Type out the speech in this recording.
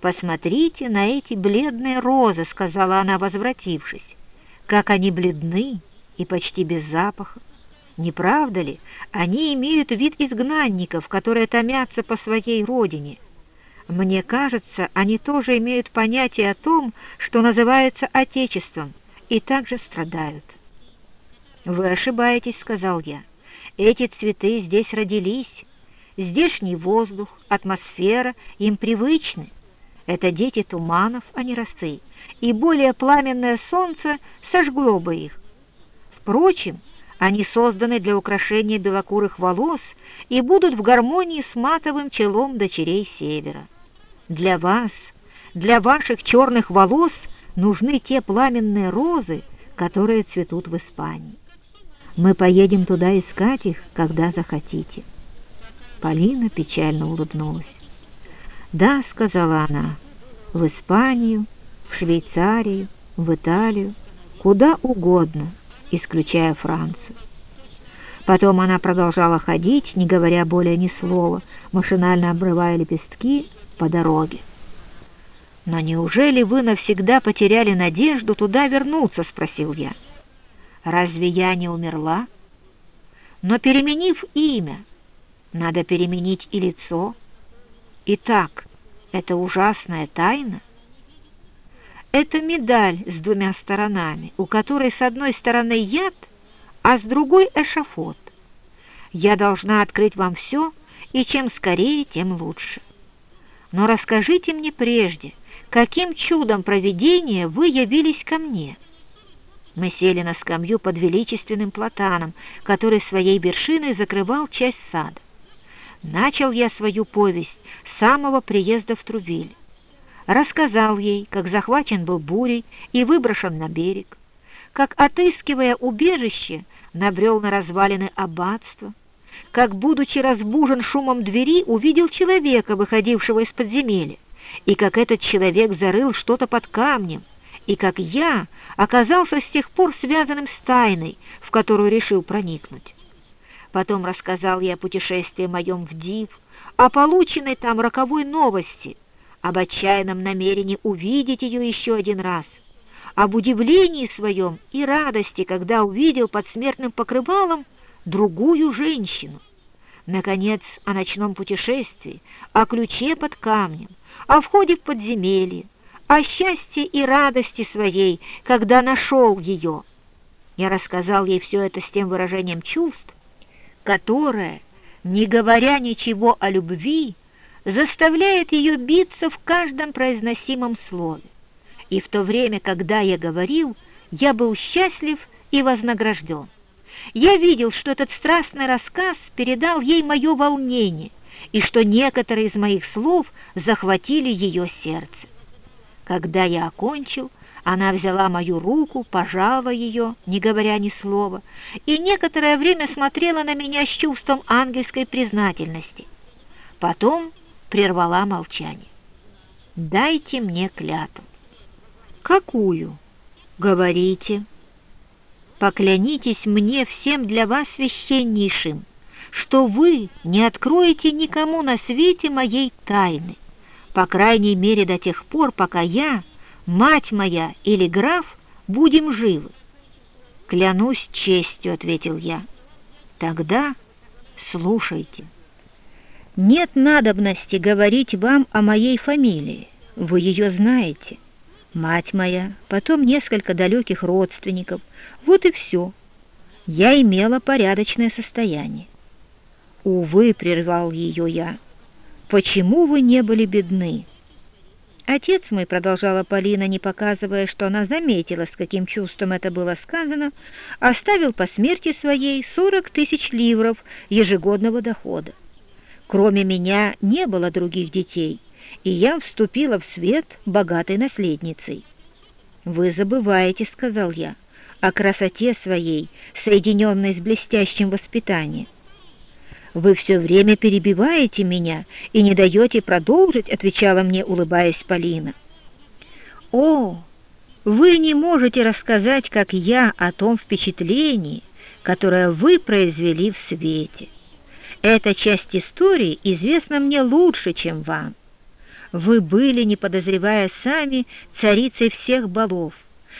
«Посмотрите на эти бледные розы», — сказала она, возвратившись. «Как они бледны и почти без запаха. Не правда ли, они имеют вид изгнанников, которые томятся по своей родине. Мне кажется, они тоже имеют понятие о том, что называется Отечеством, и также страдают». «Вы ошибаетесь», — сказал я. «Эти цветы здесь родились. Здешний воздух, атмосфера им привычны. Это дети туманов, а не росы, и более пламенное солнце сожгло бы их. Впрочем, они созданы для украшения белокурых волос и будут в гармонии с матовым челом дочерей Севера. Для вас, для ваших черных волос нужны те пламенные розы, которые цветут в Испании. Мы поедем туда искать их, когда захотите». Полина печально улыбнулась. «Да», — сказала она, — «в Испанию, в Швейцарию, в Италию, куда угодно, исключая Францию». Потом она продолжала ходить, не говоря более ни слова, машинально обрывая лепестки по дороге. «Но неужели вы навсегда потеряли надежду туда вернуться?» — спросил я. Разве я не умерла? Но переменив имя, надо переменить и лицо. Итак, это ужасная тайна. Это медаль с двумя сторонами, у которой с одной стороны яд, а с другой эшафот. Я должна открыть вам все, и чем скорее, тем лучше. Но расскажите мне прежде, каким чудом провидения вы явились ко мне?» Мы сели на скамью под величественным платаном, который своей вершиной закрывал часть сада. Начал я свою повесть самого приезда в Трувиль. Рассказал ей, как захвачен был бурей и выброшен на берег, как, отыскивая убежище, набрел на развалины аббатства, как, будучи разбужен шумом двери, увидел человека, выходившего из подземелья, и как этот человек зарыл что-то под камнем, и как я оказался с тех пор связанным с тайной, в которую решил проникнуть. Потом рассказал я о путешествии моем в Див, о полученной там роковой новости, об отчаянном намерении увидеть ее еще один раз, об удивлении своем и радости, когда увидел под смертным покрывалом другую женщину. Наконец, о ночном путешествии, о ключе под камнем, о входе в подземелье, о счастье и радости своей, когда нашел ее. Я рассказал ей все это с тем выражением чувств, которое, не говоря ничего о любви, заставляет ее биться в каждом произносимом слове. И в то время, когда я говорил, я был счастлив и вознагражден. Я видел, что этот страстный рассказ передал ей мое волнение, и что некоторые из моих слов захватили ее сердце. Когда я окончил, она взяла мою руку, пожала ее, не говоря ни слова, и некоторое время смотрела на меня с чувством ангельской признательности. Потом прервала молчание. «Дайте мне клятву». «Какую?» «Говорите». «Поклянитесь мне всем для вас священнейшим, что вы не откроете никому на свете моей тайны» по крайней мере до тех пор, пока я, мать моя или граф будем живы. «Клянусь честью», — ответил я. «Тогда слушайте. Нет надобности говорить вам о моей фамилии, вы ее знаете. Мать моя, потом несколько далеких родственников, вот и все. Я имела порядочное состояние. Увы, прервал ее я, почему вы не были бедны?» Отец мой, продолжала Полина, не показывая, что она заметила, с каким чувством это было сказано, оставил по смерти своей сорок тысяч ливров ежегодного дохода. Кроме меня не было других детей, и я вступила в свет богатой наследницей. «Вы забываете», — сказал я, — «о красоте своей, соединенной с блестящим воспитанием. «Вы все время перебиваете меня и не даете продолжить», — отвечала мне, улыбаясь Полина. «О, вы не можете рассказать, как я, о том впечатлении, которое вы произвели в свете. Эта часть истории известна мне лучше, чем вам. Вы были, не подозревая сами, царицей всех балов,